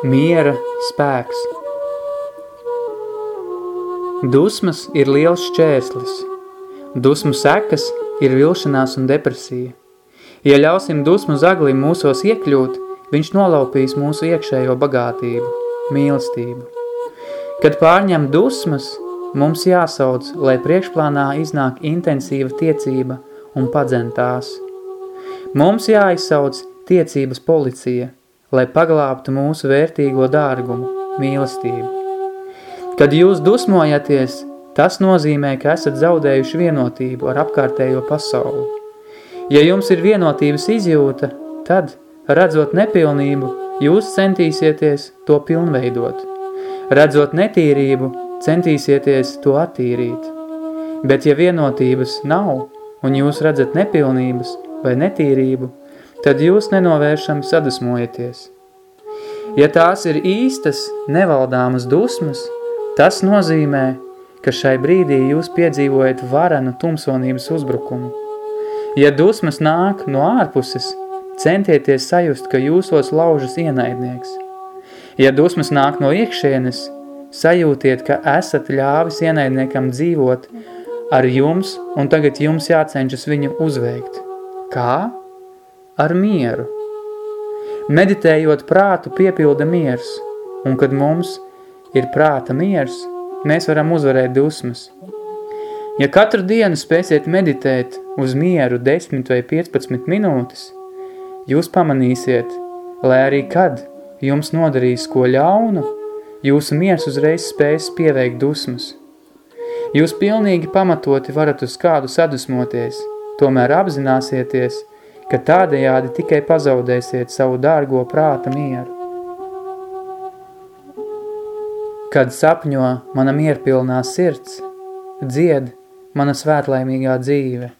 Miera spēks Dusmas ir liels šķērslis. Dusmu sekas ir vilšanās un depresija. Ja ļausim dusmu zaglim mūsos iekļūt, viņš nolaupīs mūsu iekšējo bagātību, mīlestību. Kad pārņem dusmas, mums jāsauc, lai priekšplānā iznāk intensīva tiecība un padzentās. Mums jāizsauc tiecības policija – lai paglābtu mūsu vērtīgo dārgumu, mīlestību. Kad jūs dusmojaties, tas nozīmē, ka esat zaudējuši vienotību ar apkārtējo pasauli. Ja jums ir vienotības izjūta, tad, redzot nepilnību, jūs centīsieties to pilnveidot. Redzot netīrību, centīsieties to attīrīt. Bet ja vienotības nav, un jūs redzat nepilnības vai netīrību, tad jūs nenovēršami sadusmojaties. Ja tās ir īstas, nevaldāmas dusmas, tas nozīmē, ka šai brīdī jūs piedzīvojat varenu tumsonības uzbrukumu. Ja dusmas nāk no ārpuses, centieties sajust, ka jūsos laužas ienaidnieks. Ja dusmas nāk no iekšienes, sajūtiet, ka esat ļāvis ienaidniekam dzīvot ar jums, un tagad jums jācenšas viņu uzveikt. Kā? Ar mieru. Meditējot prātu piepilda miers, un kad mums ir prāta miers, mēs varam uzvarēt dusmas. Ja katru dienu spēsiet meditēt uz mieru 10 vai 15 minūtes, jūs pamanīsiet, lai arī kad jums nodarīs ko ļaunu, jūsu miers uzreiz spēs pieveikt dusmas. Jūs pilnīgi pamatoti varat uz kādu sadusmoties, tomēr apzināsieties, ka tādējādi tikai pazaudēsiet savu dārgo prāta mieru. Kad sapņo mana mierpilnā sirds, dzied mana svētlaimīgā dzīve –